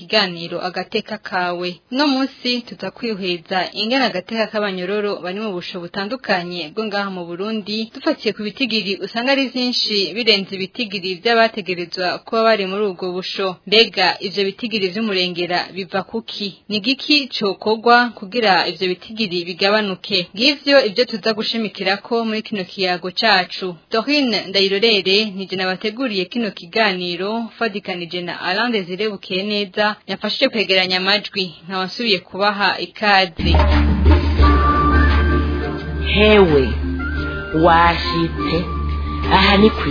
kiganiro agateka kawe no munsi tuzakwihweza ingana agateka k'abanyororo bari mu busho butandukanye bwo ngaha mu burundi dufatiye ku bitigiri usanga ari byinshi birenze ibitigiri by'abategerezwa kuba bari muri ubwo busho mbega ibyo bitigiri by'umurengera biva kuki ni giki cyokorwa kugira ibyo bitigiri bigabanuke ngibyo ibyo tuza gushimikira ko muri kino kiyago cyacu bacu Dorine Ndayirorere nije nabateguriye kino kiganiro fadikanije na Alain Desire Bukeneza yafashije kwegeranya amajwi nkabasubiye kubaha ikaze hewe washitse aha ni ku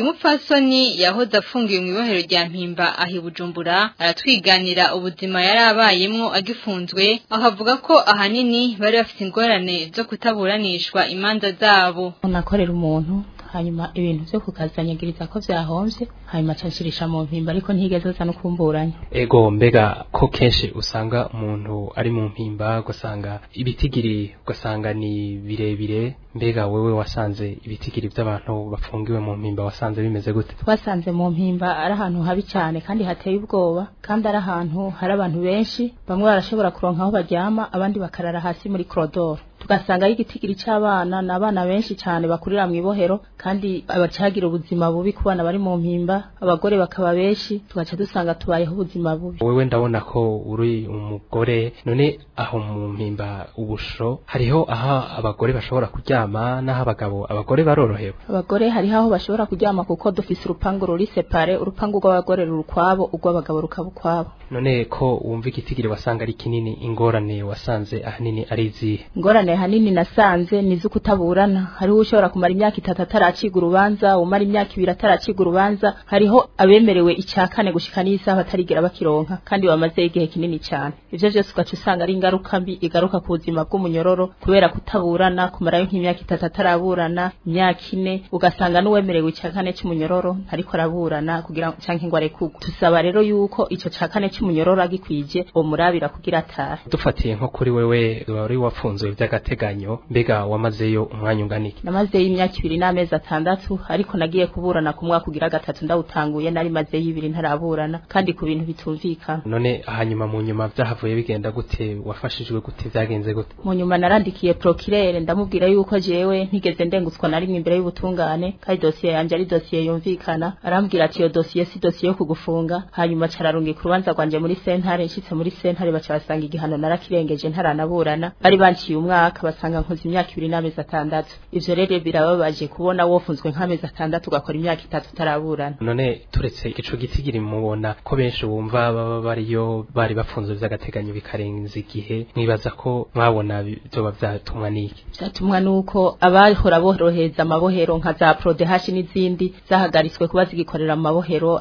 umupfasoni yahoze afungiwe mu ibohero rya mpimba ahi bujumbura aratwiganira ubuzima yarabayemo agifunzwe aho ko ahanini bari bafite ingorane zo kutaburanishwa imanza zabo nakorera umuntu hanyuma ibintu byo kukazanyagiriza ko byahombye hanyuma nshirisha mu mpimba ariko ntigeze no kumburanya ego mbega ko kenshi usanga umuntu ari mu mpimba ugasanga ibitigiri ugasanga ni birebire mbega wowe wasanze ibitigiri by'abantu bafungiwe mu mpimba wasanze bimeze gute twasanze mu mpimba ari ahantu habi cyane kandi hateye ubwoba kandi ari ahantu hari abantu benshi bamwe barashobora kuronka aho baryama abandi bakarara hasi muri korodoro ugasanga ari igitigiri cy'abana ni abana benshi cyane bakurira mu ibohero kandi abacagira ubuzima bubi ku bana bari mu mpimba abagore bakaba benshi tugaca dusanga tubayeho ubuzima bubi wewe ndabona ko uri umugore none aho mu mpimba ubusho hariho aho abagore bashobora kuryama n'aho abagabo abagore barorohewe abagore hariho aho bashobora kuryama kuko dufise urupangu ruri separe urupangu rw'abagore ruri ukwabo urw'abagabo rukaba ukwabo none ko wumva igitigiri wasanga ari kinini ingorane wasanze ahanini ari izihe ingorane ahanini nasanze ni izo kutaburana hariho ushobora kumara imyaka itatu ataraciga urubanza umara imyaka ibiri ataraciga urubanza hariho abemerewe icya kane gushika n'isaha batarigira bakironka kandi bamaze igihe kinini cyane ibyo vyose ugaca usanga ari ingaruka mbi igaruka ku buzima bw'umunyororo kubera kutaburana kumarayo nk'imyaka itatu ataraburana imyaka ine ugasanga n'uwemerewe icya kane cy'umunyororo ariko araburana kugira canke ngo arekurwe tusaba rero yuko icyo cya kane cy'umunyororo agikwije omurabira kugira atahe dufatiye nko kuri wewe wari wafunzwe by'agati by'agateganyo mbega wamazeyo umwanya ungana namazeyo imyaka ibiri n'amezi atandatu ariko nagiye kuburana ku mwaka ugira gatatu ndawutanguye nari mazeyo ibiri ntaraburana kandi ku bintu bitumvikana none hanyuma mu nyuma byahavuye bigenda gute wafashijwe gute byagenze gute mu nyuma narandikiye procureur ndamubwira yuko jewe ntigeze ndengutswa na rimwe imbere y'ubutungane kandi dosiye yanjye ari dosiye yumvikana arambwira ati iyo dosiye si dosiye yo kugufunga hanyuma cararungika urubanza rwanje muri sentare nshitse muri sentare baca basanga igihano narakirengeje ntaranaburana bari banciye umwaka bakabasanga nkoze imyaka ibiri n'amezi atandatu ivyo rero birababaje kubona wofunzwe nk'amezi atandatu ugakora imyaka itatu utaraburana none turetse ico gitigiri mubona ko benshi bumva baba bariyo bari bafunzwe vy'agateganyo bikarenza igihe mwibaza ko mwabona vyoba vyatumwa n'iki vyatumwa nuko abahora borohereza amabohero nka za prodehashi n'izindi zahagaritswe kuba zigikorera mu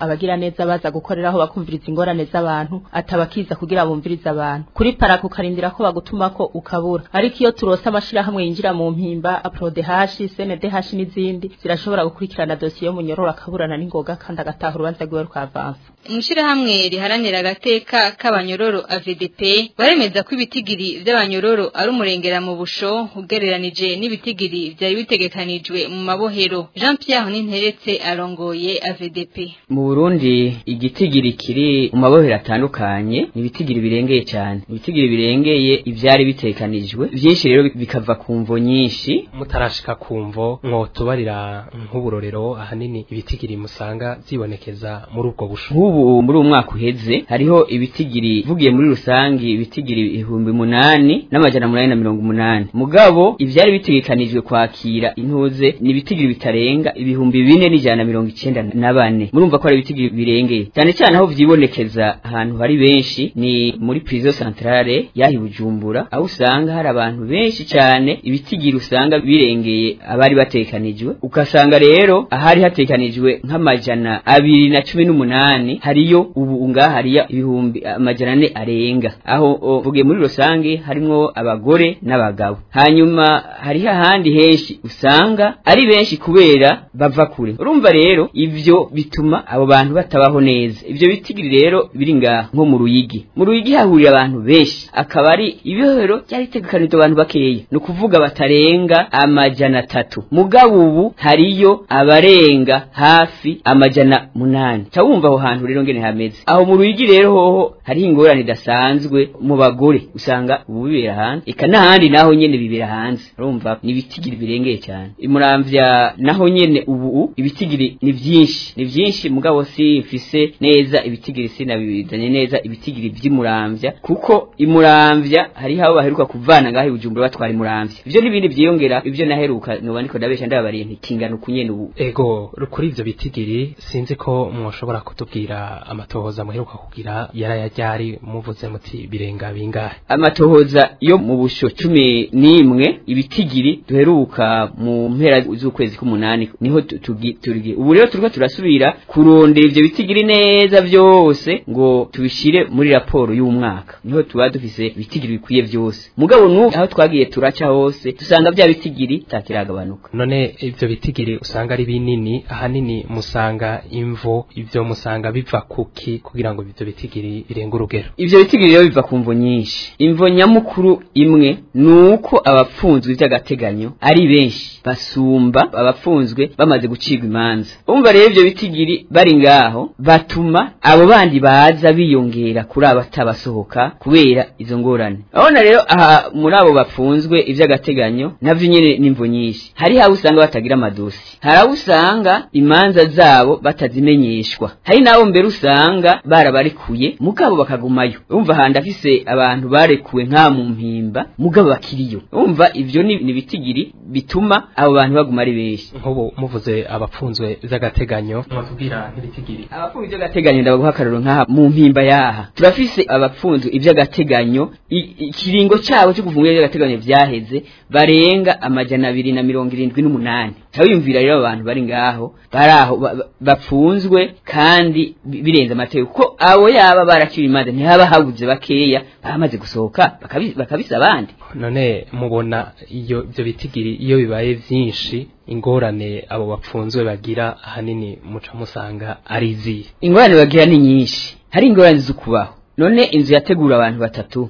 abagira neza baza gukoreraho bakumviriza ingorane z'abantu atabakiza kugira bumviriza abantu kuri parako ukarindira ko bagutumako ukabura ariko iyo turonse amashirahamwe yinjira mu mpimba aprodehashi senedehashi n'izindi zirashobora gukurikirana dosiye yo munyororo akaburana n'ingoga kandi agataha urubanza rwiwe rw'avansa mwishirahamwe riharanira agateka k'abanyororo AVDP baremeza ko ibitigiri by'abanyororo ari umurengera mu busho ugereranije n'ibitigiri byari bitegekanijwe mu mabohero Jean Pierre Ninteretse arongoye AVDP mu Burundi igitigiri kiri mu mabohero atandukanye nibitigiri birengeye cyane ibitigiri birengeye ibyari bitekanijwe byinshi rero bikava ku mvo nyinshi mutarashika ku mvo mwotubarira nk'uburorero ahanini ibitigiri musanga zibonekeza muri ubwo busho nk'ubu muri umwaka mwaka uheze hariho ibitigiri vugiye muri rusange ibitigiri ibihumbi munani n'amajana munani na mirongo umunani mugabo ibyari bitegekanijwe kwakira intuze ni ibitigiri bitarenga ibihumbi bine n'ijana mirongo icyenda na bane murumva ko ari ibitigiri birengeye cyane cyane aho byibonekeza ahantu hari benshi ni muri prison centrale yahi bujumbura aho usanga hari abantu benshi cyane ibitigiri usanga birengeye abari batekanijwe ukasanga rero ahari hatekanijwe nk'amajana abiri na cumi n'umunani hariyo ubu hariya ibihumbi eh, amajana arenga aho vugiye muri rusange harimo abagore n'abagabo hanyuma hariho ahandi henshi usanga ari benshi kubera bava kure urumva rero ibyo bituma abo bantu batabaho neza ibyo bitigiri rero biri ngaha nko mu ruyigi mu ruyigi hahurira abantu benshi akaba ari ibihoro byaritegekanijwe abantu bakeya ni ukuvuga batarenga amajyana atatu mugabo ubu hariyo abarenga hafi amajyana munani cyawumva aho hantu muri rongeni hameze aho mu ruyigi rero hoho hari ingorane idasanzwe mu bagore usanga ubu hanze eka n'ahandi naho nyene bibera hanze urumva ni ibitigiri birengeye cyane imuramvya naho nyene ubu ibitigiri ni byinshi ni byinshi mugabo si mfise neza ibitigiri sinabizanye neza ibitigiri by'imuramvya kuko imuramvya hari abo baheruka kuvana ngaho ibujumbura batwara imuramvya ibyo n'ibindi byiyongera ibyo naheruka noba ndiko ndabesha ndababariye nti kingana ubu ego kuri ivyo bitigiri sinzi ko mwoshobora kutubwira kugira amatohoza muheruka kugira yarayajyari muvuze muti birenga bingahe amatohoza yo mu busho cumi n'imwe ibitigiri duheruka mu mpera z'ukwezi k'umunani niho tugiturige ubu rero turuka turasubira kurondera ivyo bitigiri neza vyose ngo tubishire muri raporo y'umwaka niho tuba dufise ibitigiri bikwiye vyose mugabo n'ubu aho twagiye turaca hose dusanga vya bitigiri takiragabanuka none ivyo bitigiri usanga ari binini ahanini musanga imvo ivyo musanga biv biva kuki kugira ngo ibyo bitigiri birenga urugero ibyo bitigiri rero biva ku mvo nyinshi imvo nyamukuru imwe nuko uko abapfunzwe by'agateganyo ari benshi basumba abapfunzwe bamaze gucibwa imanza umva rero ibyo bitigiri bari ngaho batuma abo bandi baza biyongera kuri abatabasohoka kubera izo ngorane urabona rero aha muri abo bapfunzwe iby'agateganyo nabyo nyine n'imvo nyinshi hari aho usanga batagira amadosi hari aho usanga imanza zabo batazimenyeshwa hari n'abo mbere usanga barabarekuye mugabo bakagumayo umva handi afise abantu barekuwe nka mu mpimba mugabo bakiriyo urumva ivyo ni bitigiri bituma abo bantu baguma ari benshi nk'ubu muvuze abapfunzwe by'agateganyo mwatubwira nk'iritigiri abapfunzwe by'agateganyo ndabaguha akarero nk'aha mu mpimba yaha turafise abapfunzwe iby'agateganyo ikiringo cyabo cyo kuvunga iby'agateganyo byaheze barenga amajana abiri na mirongo irindwi n'umunani wiyumvira rero abantu bari ngaho bari aho bapfunzwe kandi birenze amategeko kuko abo yaba barakiri imanza ntihaba habuze bakeya bamaze gusohoka bakabisa abandi none mubona iyo ibyo bitigiri iyo bibaye byinshi ingorane abo bapfunzwe bagira ahanini muca musanga ari izihe ingorane bagira ni nyinshi hari ingorane zo kubaho none inzu yategura abantu batatu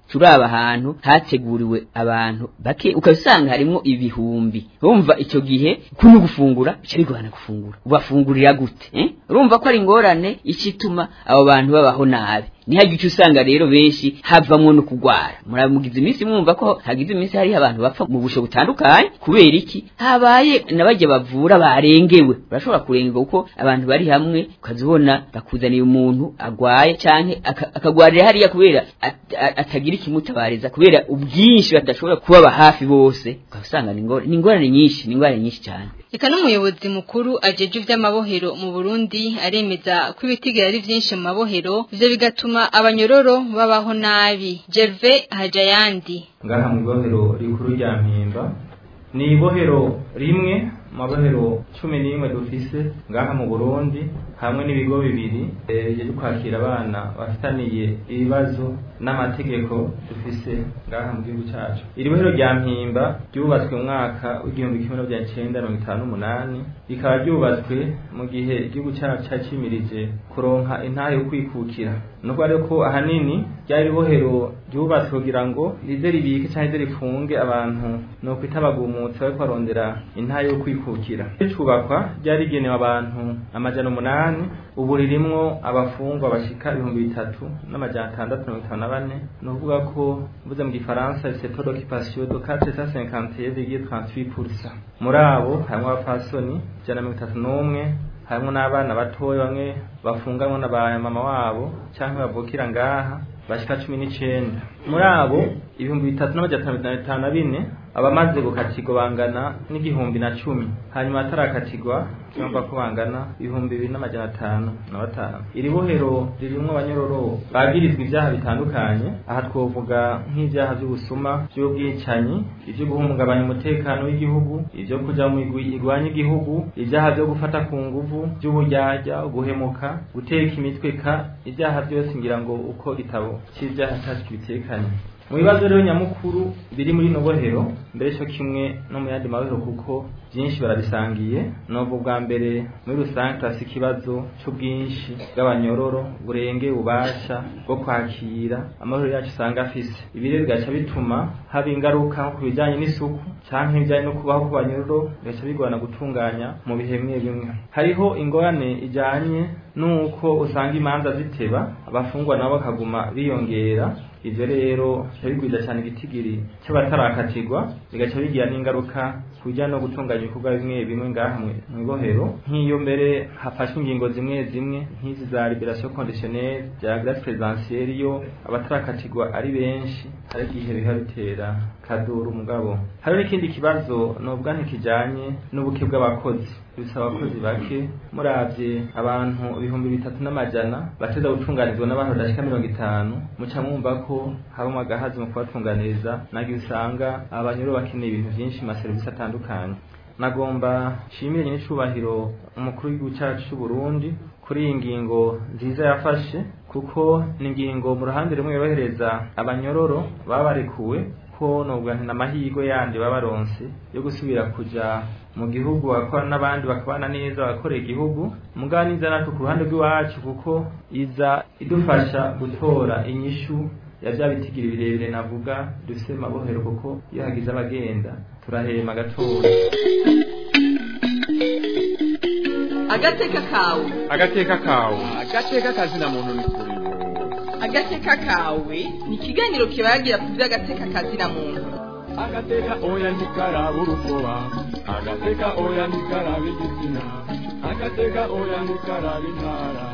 turaba ahantu hateguriwe abantu bake ukabisanga harimo ibihumbi urumva icyo gihe kuno gufungura bica bigorana gufungura ubafungurira gute eh? urumva ko ari ingorane icituma abo bantu babaho nabi ntihagire icyo usanga rero benshi havamwo no kurwara muramugize iminsi mwumva ko hagize iminsi hari abantu bapfa mu busho butandukanye kubera iki habaye n'abajya bavura barengewe urashobora kurenga uko abantu bari hamwe ukazibona bakuzaniye umuntu agwaye cyane akagwarira hariya kubera atagira ikimutabariza kubera ubwinshi badashobora kubaba hafi bose ugasanga ni ingorane nyinshi ni ingorane nyinshi cyane Eka n'umuyobozi mukuru ajeje ivy'amabohero mu Burundi aremeza ko ibitigera ari vyinshi mu mabohero ivyo bigatuma abanyororo babaho nabi Gerve Hajayandi ngaha mu ibohero rikuru rya Mpimba ni ibohero rimwe mabohero cumi n'imwe dufise ngaha mu Burundi hamwe n'ibigo bibiri eh, bije kwakira abana bafitaniye ibibazo n'amategeko dufise ngaha mu gihugu cyacu iri bohero rya mpimba ryubatswe mu mwaka w'igihumbi kimwe bya cyenda mirongo itanu n'umunani rikaba ryubatswe mu gihe igihugu cyacu cyacimirije kuronka intara yo kwikukira nubwo ariko ahanini ryari bohero ryubatswe kugira ngo rize ribike cyangwa rize rifunge abantu ni ukwita bagumutse bariko barondera intara yo kwikukira ricubakwa ryari rigenewe abantu amajyana umunani ubu ririmo abafungwa bashika ibihumbi bitatu n'amajana atandatu mirongo itanu na bane ni ukuvuga ko mvuze mu gifaransa sepo dokipasiyo do sa senkanteye vigie transuit muri abo harimwo abapfasoni ijana mirongo itatu n'umwe harimo n'abana batoya bamwe bafunganwa na ba mama wabo cyangwa bavukira ngaha bashika cumi n'icenda muri abo ibihumbi bitatu n'amajana atanu na bine abamaze gukatirwa bangana n'igihumbi na cumi hanyuma atarakatirwa cyumva ko bangana ibihumbi bibiri n'amajana atanu na batanu iri bohero ririmo abanyororo bagirizwa ibyaha bitandukanye aha twovuga nk'ibyaha by'ubusuma by'ubwicanyi ibyo guhungabanya umutekano w'igihugu ibyo kujya mu irwanya igihugu ibyaha byo gufata ku nguvu by'uburyarya guhemuka guteka imitwe ka ibyaha byose ngira ngo uko igitabo cy'ibyaha cyacu bitekanye mu bibazo rero nyamukuru biri muri nobohero mbere cyo kimwe no mu yandi mabohero kuko byinshi barabisangiye n'ubwo bwa mbere muri rusange hasi ikibazo cy'ubwinshi bw'abanyororo burenge ububasha bwo kwakira amahoro yacu usanga afise ibi rero bigaca bituma haba ingaruka ku bijyanye n'isuku cyangwa ibijyanye no kubaho kw'abanyororo bigaca bigorana gutunganya mu bihe bimwe bimwe hariho ingorane ijyanye n'uko usanga imanza ziteba abafungwa nabo bakaguma biyongera ivyo rero bica bigwiza cyane igitigiri cy'abatarakatirwa bigaca bigira n'ingaruka kujya no gutunganya ibikorwa bimwe bimwe ngaha mu ibohero nk'iyo mbere hafashwe ingingo zimwe zimwe nk'izi za liberation conditionnelle bya grace présidentielle yo abatarakatirwa ari benshi hari igihe biha bitera kaduru mugabo hari n'ikindi kibazo nubwo ntikijanye n'ubuke bw'abakozi bisaba abakozi bake murabye abantu ibihumbi bitatu n’amajyana bateza gutunganirizwa n'abantu badashika mirongo itanu muca mwumva ko habamo agahazi mu kubatunganiriza nagiye usanga abanyuro bakeneye ibintu byinshi mu maserivisi atandukanye nagomba nshimire nyine icubahiro umukuru w'igihugu cyacu cy'u Burundi kuri iyi ngingo nziza yafashe kuko ni ingingo mu ruhande rumwe yorohereza abanyororo babarekuwe ko nubwo amahirwe yandi baba baronse yo gusubira kujya mu gihugu bakora n'abandi bakabana neza bakora igihugu mugabo niza natwe ku ruhande rw'iwacu kuko iza idufasha gutora inyishu ya bya bitigiri birebire navuga dufise mabohero kuko iyo hagize abagenda turahema gatora agateka kawe agateka kawe agateka kazina muntu ni agateka kawe ni ikiganiro kibagira ku by'agateka na muntu agateka oya ntikaraba urukoba agateka oya ntikaraba igitsina agateka oya ntikaraba intara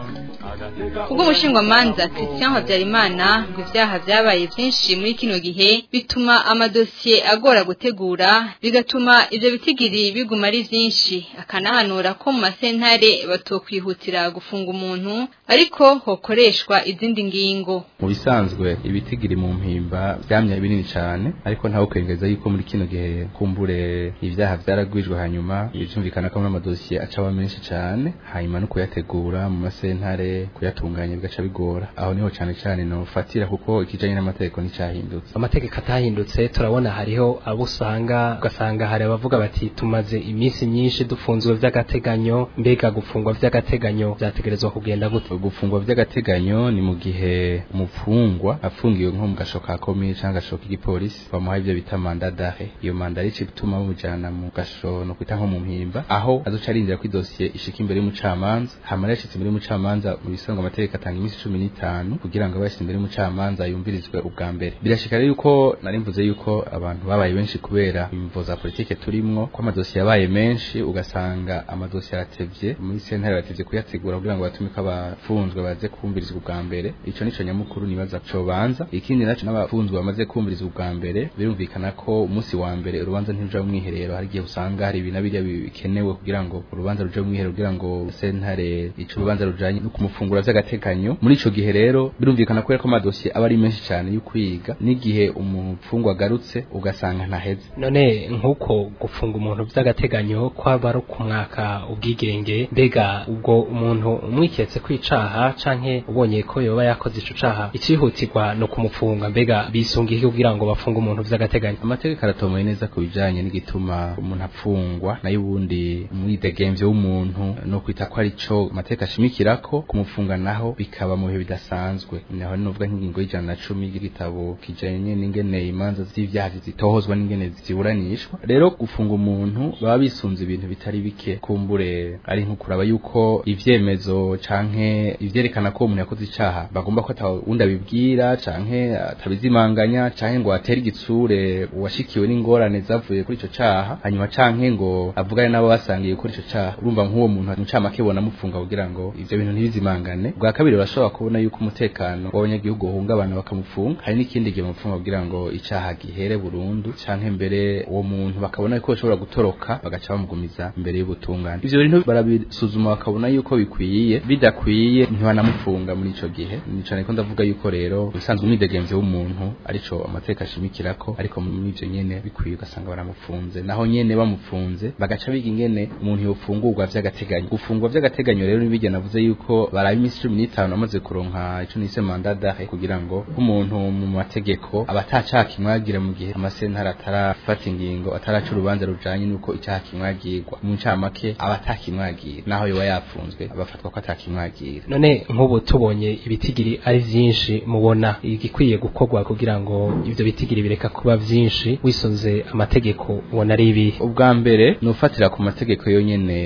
ubwo umushingamanza christian habyarimana ngo ibyaha byabaye byinshi muri kino gihe bituma amadosiye agora gutegura bigatuma ibyo bitigiri biguma ari byinshi akanahanura ko mu masentare batokwihutira gufunga umuntu ariko hokoreshwa izindi ngingo mu bisanzwe ibitigiri mu mpimba byamye binini cyane ariko ntawe kwengeza yuko muri kino gihe kumbure ibyaha byaragwijwe hanyuma byumvikana ko n'amadosiye acaho menshi cyane hanyuma no kuyategura mu masentare kuyatunganya bigaca bigora aho niho cyane cyane nofatira kuko ikijanye n'amategeko nticyahindutse amategeko atahindutse turabona hariho abo usanga ugasanga hari abavuga bati tumaze iminsi myinshi dufunzwe by'agateganyo mbega gufungwa by'agateganyo byategerezwa kugenda gute gufungwa by'agateganyo ni mu gihe umufungwa afungiwe nko mu gasho ka komine cyangwa agasho k'igipolisi bamuha ibyo bita manda dare iyo manda rice bituma bamujyana mu gasho no kwita nko mu mpimba aho azoca arindira ko idosiye ishika imbere y'umucamanza hamara yashitse imbere y'umucamanza bisanga amategeko atanga iminsi cumi n'itanu kugira ngo abahise imbere y'umucamanza yumvirizwe ubwa mbere birashikare yuko nari mvuze yuko abantu babaye benshi kubera imvo za politike turimwo ko amadosiye yabaye menshi ugasanga amadosiye aratevye muri sentare baratevye kuyategura kugira ngo batumike abafunzwe baze kumvirizwa ubwa mbere icyo nico nyamukuru nibaza cobanza ikindi naco n'abafunzwe bamaze kumvirizwa ubwa mbere birumvikana ko umunsi wa mbere urubanza ntiruja mu mwiherero hari igihe usanga hari ibintu biriya bikenewe kugira ngo urubanza ruje mu mwiherero kugira ngo sentare ico urubanza rujanye no kumupfu amafunguro z'agateganyo muri ico gihe rero birumvikana ko amadosiye abari ari menshi cyane yo kwiga n'igihe umupfungwa agarutse ugasanga ntaheze none nk'uko gufunga umuntu by'agateganyo kwaba ari kumwaka ubwigenge mbega ubwo umuntu umwiketse kwicaha canke ubonye ko yoba yakoze ico caha icihutirwa no kumufunga mbega bisunga iki kugira ngo bafunge umuntu vy'agateganyo amategeko aratomoye neza ku bijanye n'igituma umuntu apfungwa nayo ubundi umwidegemvyo w'umuntu no kwita ko ari co amategeko ashimikirako gufunga naho bikaba mu bihe bidasanzwe naho nuvuga nk'ingingo y'ijana na cumi y'igitabo kijanye n'ingene imanza z'ivyaha zitohozwa n'ingene ziburanishwa rero gufunga umuntu baba bisunze ibintu bitari bike kumbure ari nko kuraba yuko ibyemezo canke ivyerekana ko umuntu yakoze icyaha bagomba ko atawundi abibwira canke atabizimanganya canke ngo atere igitsure uwashikiwe n'ingorane zavuye kuri icyo caha hanyuma canke ngo avugane n'abo basangiye gukora ico caha urumva nk'uwo muntu mu camake bonamufunga kugira ngo ibyo bintu ntibizimanganye ihangane bwa kabiri bashobora kubona yuko umutekano w'abanyagihugu uhungabana bakamufunga hari n'ikindi gihe bamupfunga kugira ngo icyaha gihere burundu canke mbere uwo muntu bakabona ko bashobora gutoroka bagaca bamugumiza imbere y'ubutungane ivyo bintu barabisuzuma bakabona yuko bikwiye bidakwiye ntibanamufunga muri icyo gihe ni cane ko ndavuga yuko rero ubusanzwe umwidegemvye w'umuntu arico amateka ashimikirako ariko muri ivyo nyene bikwiye ugasanga baramufunze naho nyene bamufunze bagaca biga ingene umuntu yofungurwa vy'agateganyo gufungwa vy'agateganyo rero nibijya navuze yuko bara iminsi cumi n'itanu amaze kuronka icyo nise mandadahe kugira ngo umuntu mu mategeko aba atacaka imwagire mu gihe amasentare atarafata ingingo ataraca urubanza rujanye nuko icyaha kimwagirwa mu ncamake aba atakimwagira naho yoba yapfunzwe abafatwa ko atakimwagira none nk'ubu tubonye ibitigiri ari byinshi mubona igikwiye gukorwa kugira ngo ibyo bitigiri bireka kuba byinshi wisonze amategeko ubona ari ibi ubwa mbere nufatira ku mategeko yonyene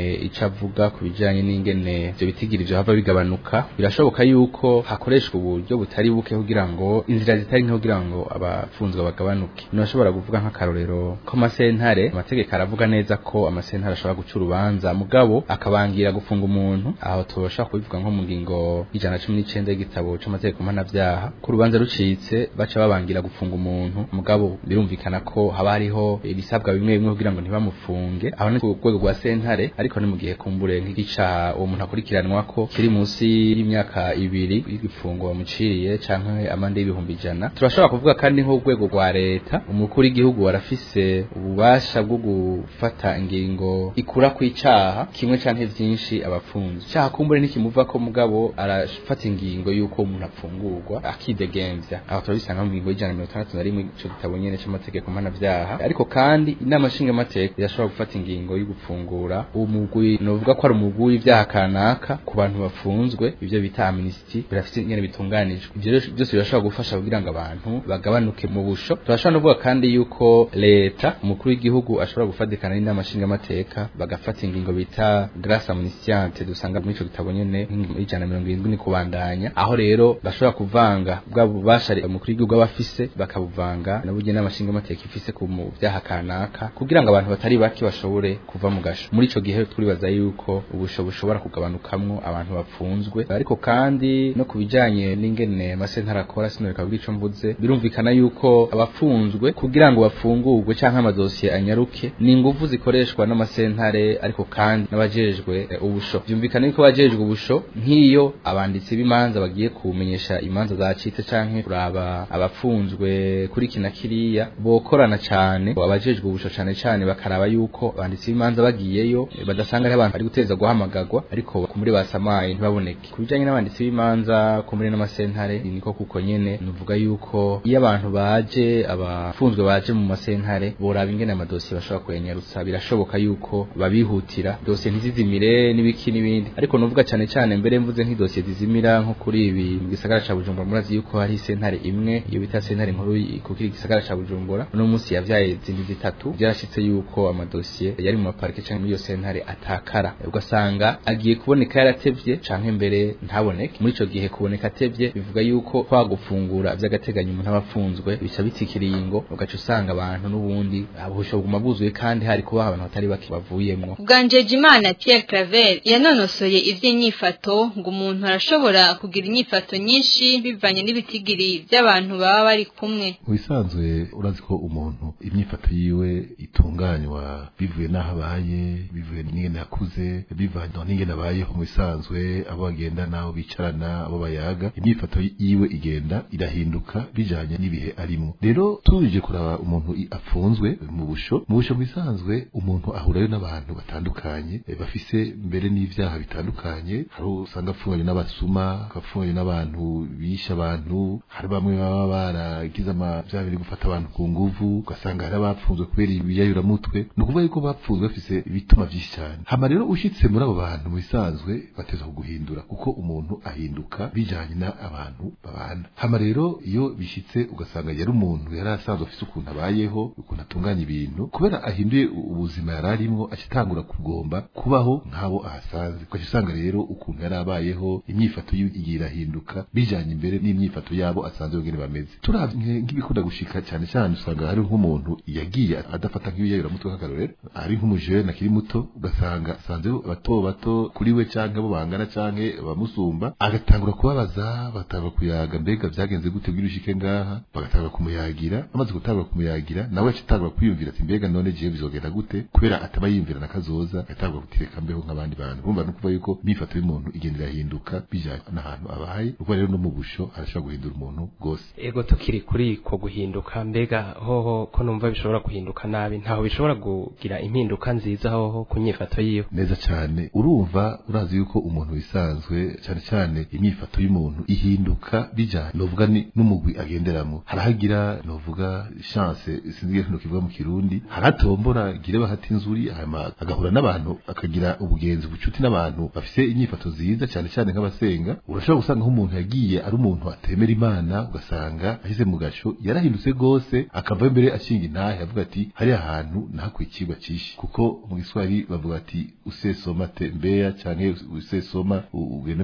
avuga ku bijanye n'ingene ibyo bitigiri byo hava bigabanuka impanuka birashoboka yuko hakoreshwa uburyo butari buke kugira ngo inzira zitari nke kugira ngo abafunzwe bagabanuke nashobora kuvuga nk'akarorero ko amasentare amategeko aravuga neza ko amasentare ashobora guca urubanza mugabo akabangira gufunga umuntu aho tubasha kubivuga nko mu ngingo y'ijana cumi n'icenda y'igitabo c'amategeko mpanavyaha ko urubanza rucitse baca babangira gufunga umuntu mugabo birumvikana ko haba hariho ibisabwa bimwe bimwe kugira ngo ntibamufunge aho ni ku rwego rwa sentare ariko ni mu gihe kumbure nk'igicaha uwo muntu akurikiranwa ko kiri munsi munsi y'imyaka ibiri igifungo bamuciriye canke amande y'ibihumbi ijana turashobora kuvuga kandi nk'urwego rwa leta umukuru w'igihugu warafise ububasha bwo gufata ingingo ikura ku kw'icaha kimwe canke vyinshi abapfunzi icaha kumbure nikimuva ko mugabo arafata ingingo y'uko umuntu afungurwa akidegemvya aho turabisanga mu ngingo y'ijana mirongo itandatu na rimwe ico gitabo nyene c'amategeko mpanavyaha ariko kandi inama nshingamateka irashobora gufata ingingo yo gufungura uwo mugwi novuga ko ari umugwi w'ivyaha kanaka ku bantu bafunze bitunzwe ibyo bita amnesty birafite ingene bitunganijwe ibyo byose birashobora gufasha kugira ngo abantu bagabanuke mu busho turashobora no kuvuga kandi yuko leta umukuru w'igihugu ashobora gufatikana n'inama nshingamateka bagafata ingingo bita grace amnistie dusanga muri ico gitabo nyene ijana mirongo irindwi ni kubandanya aho rero bashobora kuvanga bwa bubasha umukuru w'igihugu aba afise bakabuvanga nabugene n'inama nshingamateka ifise ku byaha kanaka kugira ngo abantu batari bake bashobore kuva mu gasho muri icyo gihe turibaza yuko ubusho bushobora kugabanukamwo abantu bapfunze atunzwe ariko kandi no ku bijyanye n'ingene amasentara akora sinarekabura icyo mvuze birumvikana yuko abafunzwe kugira ngo bafungurwe cyangwa amadosiye anyaruke ni ingufu zikoreshwa n'amasentare ariko kandi n'abajejwe eh, ubusho byumvikana yuko abajejwe ubusho nk'iyo abanditsi b'imanza bagiye kumenyesha imanza zacitse cyangwa kuraba abafunzwe kuri kina kiriya bokorana cyane abajejwe ubusho cyane cyane bakaraba yuko abanditsi b'imanza bagiyeyo eh, badasanga ari abantu bari guteza guhamagarwa ariko muri basamaye ntibabone ntibiboneke ku n'abanditsi b'imanza komune n'amasentare niko kuko nyene nuvuga yuko iyo abantu baje abafunzwe baje mu masentare boraba ingene amadosiye bashobora kuyanyarutsa birashoboka yuko babihutira dosiye ntizizimire n'ibiki n'ibindi ariko nuvuga cyane cyane mbere mvuze nk'idosiye zizimira nko kuri ibi mu gisagara ca Bujumbura murazi yuko hari sentare imwe iyo bita sentare nkuru kukiri gisagara ca Bujumbura no munsi yavyaye zindi zitatu byarashitse yuko amadosiye yari mu maparike canke muri iyo sentare atakara ugasanga agiye kuboneka yaratevye canke mbere ntaboneke muri ico gihe kuboneka tebye bivuga yuko kwa gufungura vy'agateganyo umuntu abafunzwe bica bitikiriye ngo ugaca usanga abantu n'ubundi abusho ah, guma buzwe kandi hari kuba abantu batari bake bavuyemo bwanjeje imana Pierre Claver yanonosoye ivy'inyifato ngo umuntu arashobora kugira inyifato nyinshi bivanye n'ibitigiri by'abantu baba bari kumwe ubisanzwe urazi ko umuntu imyifato yiwe itunganywa bivuye n'aho abaye bivuye n'ingene akuze bivanye n'ingene abayeho mu bisanzwe aba bagenda n'abo bicarana abo bayaga imyifato yiwe igenda irahinduka bijyanye n'ibihe arimo rero tuje kuraba umuntu afunzwe mu busho mu busho bisanzwe umuntu ahurayo n'abantu batandukanye eh, bafise mbere n’ibyaha bitandukanye hari usanga apfunganye n'abasuma apfunganye n'abantu bishe abantu hari bamwe baba baragize amavyaha biri gufata abantu ku nguvu ugasanga hari abapfunzwe kubera ibiyayuramutwe ni ukuvuga yuko bapfunzwe bafise ibituma byinshi cane hama rero ushitse muri abo bantu mu bisanzwe bateza kuguhindura kwandura kuko umuntu ahinduka bijyanye n'abantu babana hama rero iyo bishyitse ugasanga yari umuntu yari asanzwe afite ukuntu abayeho ukuntu atunganya ibintu kubera ahinduye ubuzima yari arimo akitangura kugomba kubaho nk'abo ahasanze ukajya usanga rero ukuntu yari abayeho imyifato yigiye irahinduka bijyanye imbere n'imyifato yabo asanzwe bwene bameze turavye nk'ibikunda gushika cyane cyane usanga hari nk'umuntu yagiye adafata nk'ibiyayuramutwe k'akarorero ari nk'umujene akiri muto ugasanga asanze bato bato kuri we cyangwa bo bangana canke bamwe bamusumba agatangura kubabaza bataba kuyaga mbega byagenze gute bw'irushike ngaha bagatanga kumuyagira amaze gutanga kumuyagira nawe acitanga kwiyumvira ati mbega none je bizogenda gute kubera ataba yiyumvira na kazoza agatangura gutereka mbeho nk'abandi bantu bumva no kuva yuko mifato y'umuntu igenda irahinduka bijyanye n'ahantu abaye kuko rero no mu busho arashobora guhindura umuntu rwose ego tukiri kuri ko guhinduka mbega hoho ko numva bishobora guhinduka nabi ntaho bishobora kugira impinduka nziza hoho ku nyifato yiwe neza cyane urumva urazi yuko umuntu wisa isanzwe cyane cyane imyifato y'umuntu ihinduka bijyanye novuga ni n'umugwi agenderamo harahagira novuga chance sinzi ikintu kivuga mu kirundi haratombora gire bahati inzuri hama agahura n'abantu akagira ubugenzi bucuti n'abantu bafise inyifato nziza cyane cyane nk'abasenga urashobora gusanga nk'umuntu yagiye ari umuntu atemera imana ugasanga ashyize mu gasho yarahindutse gose akava imbere ashinga intahe avuga ati hari ahantu nahakwikirwa cishi kuko mu giswahili bavuga ati usesoma tembea canke usesoma ugende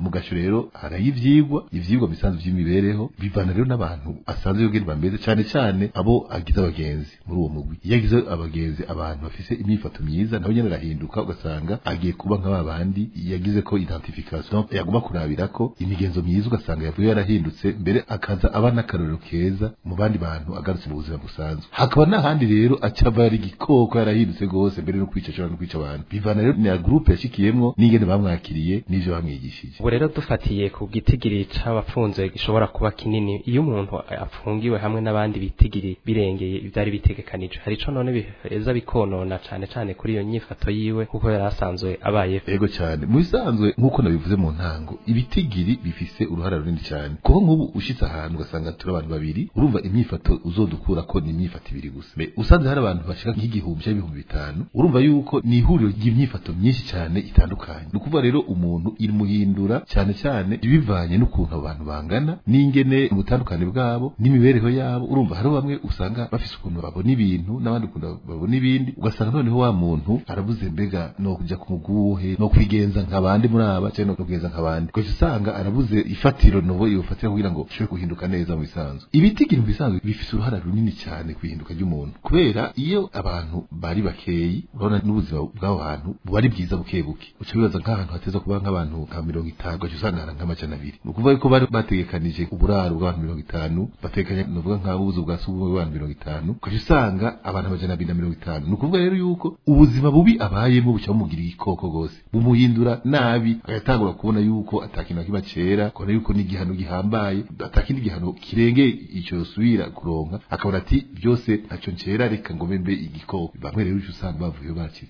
mu gasho rero harayo ibyigwa ibyigwa bisanzwe by'imibereho bivana rero n'abantu asanzwe yubwira bameze cyane cyane abo agize abagenzi muri uwo mugwi iyo agize abagenzi abantu bafise imyifato myiza nawe nyine arahinduka ugasanga agiye kuba nka babandi yagize ko identification yaguma kurabira ko imigenzo myiza ugasanga yavuye yarahindutse mbere akaza aba n'akarorero keza mu bandi bantu agarutse mu buzima busanzwe hakaba n'ahandi rero acyaba ari igikoko yarahindutse rwose mbere no kwica no kwica abantu bivana rero na groupe yashikiyemwo n'ingene bamwakiriye n'ibyo bamwigishije ubu rero dufatiye ku gitigiri cy'abapfunze gishobora kuba kinini iyo umuntu afungiwe hamwe n'abandi bitigiri birengeye ibyari bitegekanije hari icyo none biheza bikonona cyane cyane kuri iyo nyifato yiwe kuko yari asanzwe abayeho yego cyane mu bisanzwe nk'uko nabivuze mu ntango ibitigiri bifise uruhare runini cyane kuko nk'ubu ushyitse ahantu ugasanga turi abantu babiri urumva imyifato uzodukura ko ni imyifato ibiri gusa usanze hari abantu bashaka nk'igihumbi cyangwa ibihumbi bitanu urumva yuko ni ihuriro ry'imyifato myinshi cyane itandukanye ni ukuvuga rero umuntu umuntu imuhindura cyane cyane bivanye n'ukuntu abantu bangana n'ingene ubutandukane bwabo n'imibereho yabo urumva hariho bamwe usanga bafise ukuntu babona ibintu n'abandi ukuntu babona ibindi ugasanga noneho wa muntu arabuze mbega no kujya ku muguhe no kwigenza nk'abandi muri aba cyangwa no kwigenza nk'abandi kugeza usanga arabuze ifatiro nobo yofatira kugira ngo ashobore guhinduka neza mu bisanzwe ibiti mu bisanzwe bifise uruhara runini cyane ku ihinduka ry'umuntu kubera iyo abantu bari bakeye urabona n'ubuzima bw'abo bantu buba ari bwiza buke buke uca bibaza nk'ahantu hateza kuba nk'abantu nka mirongo itanu ugaca usangana nk'amajana abiri ni ukuvuga yuko bari bategekanije uburaro bw'abantu mirongo itanu bategekanya nuvuga nk'abuzu bwa sugumwe bw'abantu mirongo itanu ugaca usanga abantu amajana abiri na mirongo itanu ni ukuvuga rero yuko ubuzima bubi abayemo buca bumugira ikoko rwose bumuhindura nabi agatangura kubona yuko atakintu na kimwe acera kubona yuko n'igihano gihambaye atakindi gihano kirenge icyo yosubira kuronka akabona ati byose ntacyo ncera reka ngo mbe igikoko bamwe rero usanga bavuye baracitse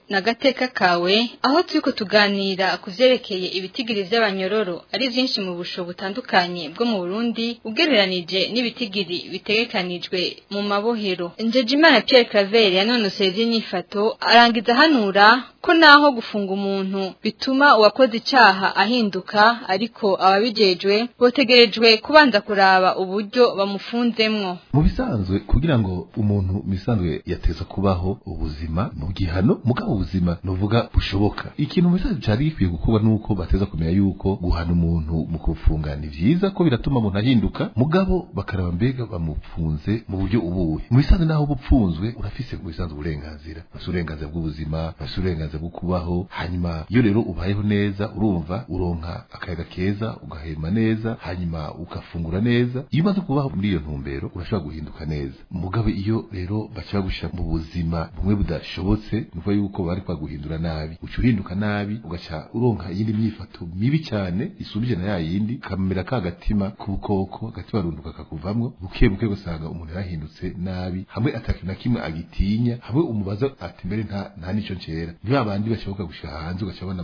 ni agateka kawe aho turi kutuganira ku byerekeye ibitigiri by'abanyororo ari byinshi mu busho butandukanye bwo mu burundi ugereranije n'ibitigiri bitegekanijwe mu mabohero njejimana Pierre Claver yanonoseye iby'inyifato arangiza hanura ko naho gufunga umuntu bituma uwakoze icyaha ahinduka ariko ababijejwe botegerejwe kubanza kuraba uburyo bamufunzemwo mu bisanzwe kugira ngo umuntu bisanzwe yateza kubaho ubuzima mu igihano mugabo ubuzima nuvuga bushoboka ikintu mu bisanzwe cyari gikwiye gukorwa nuko bateza kumenya yuko guhana umuntu mu kumufungana ni byiza ko biratuma umuntu ahinduka mugabo bakaraba mbega bamufunze mu buryo ubuwe. mu bisanzwe naho uba upfunzwe urafise mu bisanzwe uburenganzira ufise uburenganzira bw'ubuzima ufise uburenganzira bwo kubaho hanyuma iyo rero ubayeho neza urumva uronka akayaga keza ugahema neza hanyuma ugafungura neza iyo umaze kubaho muri iyo ntumbero urashobora guhinduka neza mugabo iyo rero bashaka gushyira mu buzima bumwe budashobotse bavutse nuko yuko bari guhindura nabi uca uhinduka nabi ugaca uronka iyindi myifato mibi cyane isubije na yayindi kamera ka gatima k'ubukoko agatima runduka kakuvamwo buke buke gusanga umuntu yarahindutse nabi hamwe atakintu na kimwe agitinya hamwe umubaza ati mbere nta nta nico ncera ni babandi bashoboka gushika hanze ugaca abana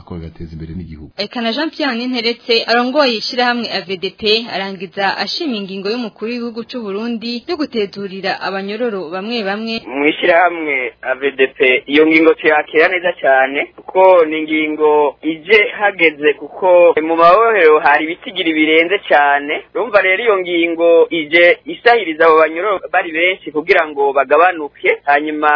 akora agateza imbere n'igihugu Ekana Jean Pierre Ninteretse arongoye ishyirahamwe AVDP arangiza ashima ingingo y'umukuru w'igihugu cy'u Burundi yo gutezurira abanyororo bamwe bamwe mu ishyirahamwe AVDP iyo ngingo tuyakira neza cyane kuko ni ingingo ije hageze ku kuko mu mabohero hari ibitigiri birenze cyane urumva rero iyo ngingo ije isahiriza abo banyuro bari benshi kugira ngo bagabanuke hanyuma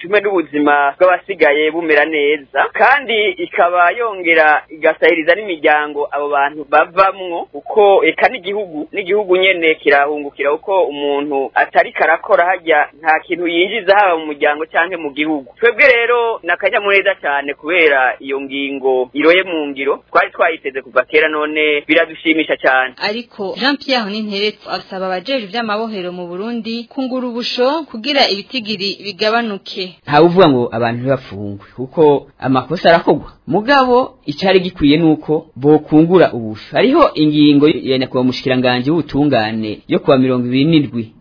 bitume n'ubuzima bw'abasigaye bumera neza kandi ikaba yongera igasahiriza n'imiryango abo bantu bavamwo kuko eka n'igihugu n'igihugu nyene kirahungukira kuko umuntu atari karakora hajya nta kintu yinjiza haba mu muryango cyangwa mu gihugu twebwe rero ni akanyamuneza cyane kubera iyo ngingo iroye mu ngiro twari twayiteze kuva kera none biradushimisha cyane ariko Jean Pierre Ninteretse asaba abajeje by'amabohero mu Burundi kungura ubusho kugira ibitigiri bigabanuke ntawe uvuga ngo abantu bafungwe kuko amakosa arakogwa mugabo icyari gikwiye nuko bo kungura ubusho ariho ingingo kwa nyakubahwa mushikiranganje w'ubutungane yo kuwa mirongo ibiri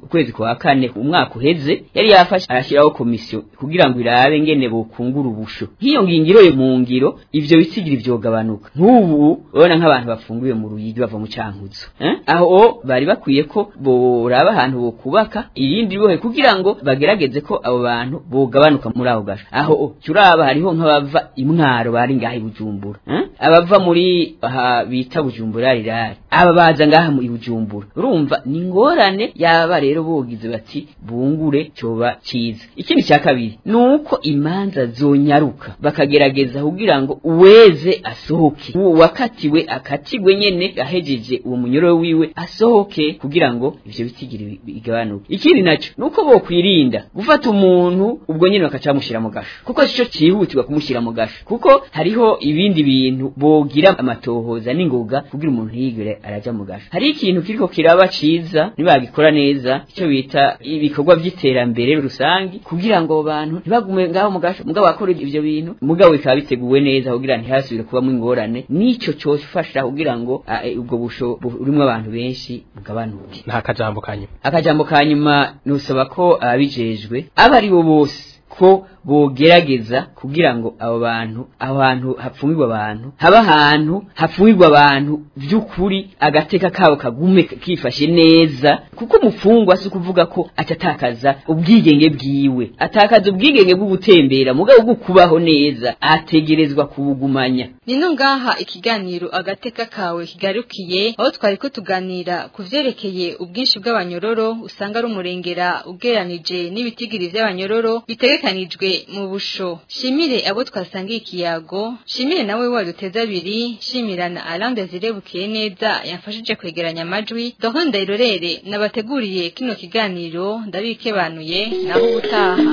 ukwezi kwa kane umwaka uheze yari yafashe arashyiraho komisiyo kugira ngo irabe ngene bokungura ubusho nk'iyo ngingiro mu ngiro ivyo bitigiri vyogabanuka nk'ubu ubu urabona nk'abantu bafunguye mu ruyigi bava mu cyankuzo aho bari bakwiye ko boraba ahantu bo kubaka irindi ribohe kugira ngo bagerageze ko abo bantu bogabanuka muri aho gace aho turaba hariho nk'abava imwaro bari ngaha bujumbura abava muri aha bita bujumbura rirari aba baza ngaha mu ibujumbura urumva ni ingorane yaba rero bogize bati bungure cyoba cyiza ikindi cya kabiri ni uko imanza zonyaruka bakagerageza kugira ngo uweze asohoke uwakatiwe akatigwe nyene ahejeje uwo munyoro wiwe asohoke kugira ngo ivyo bitigire bigabanuke ikindi naco nuko bokwirinda gufata umuntu ubwo nyene bakacamushira mu gasho kuko sico cihutirwa kumushira mu gasho kuko hariho ibindi bintu bogira amatohoza n'ingoga kugira umuntu yigire araja mu gasho hari ikintu kiriko kiraba ciza nibagikora neza icyo bita ibikorwa vy'iterambere rusange kugira ngo bantu ntibagume ngaho mu gasho mugabo bakora ivyo bintu mugabo bikaba biteguwe neza kugira ntihasubire kubamwo ingorane ni nicyo cyofasha kugira ngo e, ubwo busho burimo abantu benshi bugabanuke nta kajambo kanyuma akajambo kanyuma nusaba ko ababijejwe abari bo bose ko bogerageza kugira ngo abo bantu abantu hantu hapfumirwa abantu haba ahantu hapfumirwa abantu by'ukuri agateka kabo kagume kifashe neza kuko umufungwa si ukuvuga ko atatakaza ubwigenge bwiwe atakaza ubwigenge bwo gutembera mugabo bwo kubaho neza ategerezwa kubugumanya Nino ngaha ikiganiro agateka kawe kigarukiye aho twari ko tuganira ku byerekeye ubwinshi bw'abanyororo usanga ari umurengera ugeranije n'ibitigiri by'abanyororo bitegekanijwe Shimire Mubusho, Shimire abo twasangiye ikiyago, Shimire nawe waduteza abiri, Shimirana Alain Desire Bukiyeneza yamfashije kwegeranya amajwi, Doron Ndayirorere nabateguriye kino kiganiro ndabikebanuye naho ubutaha.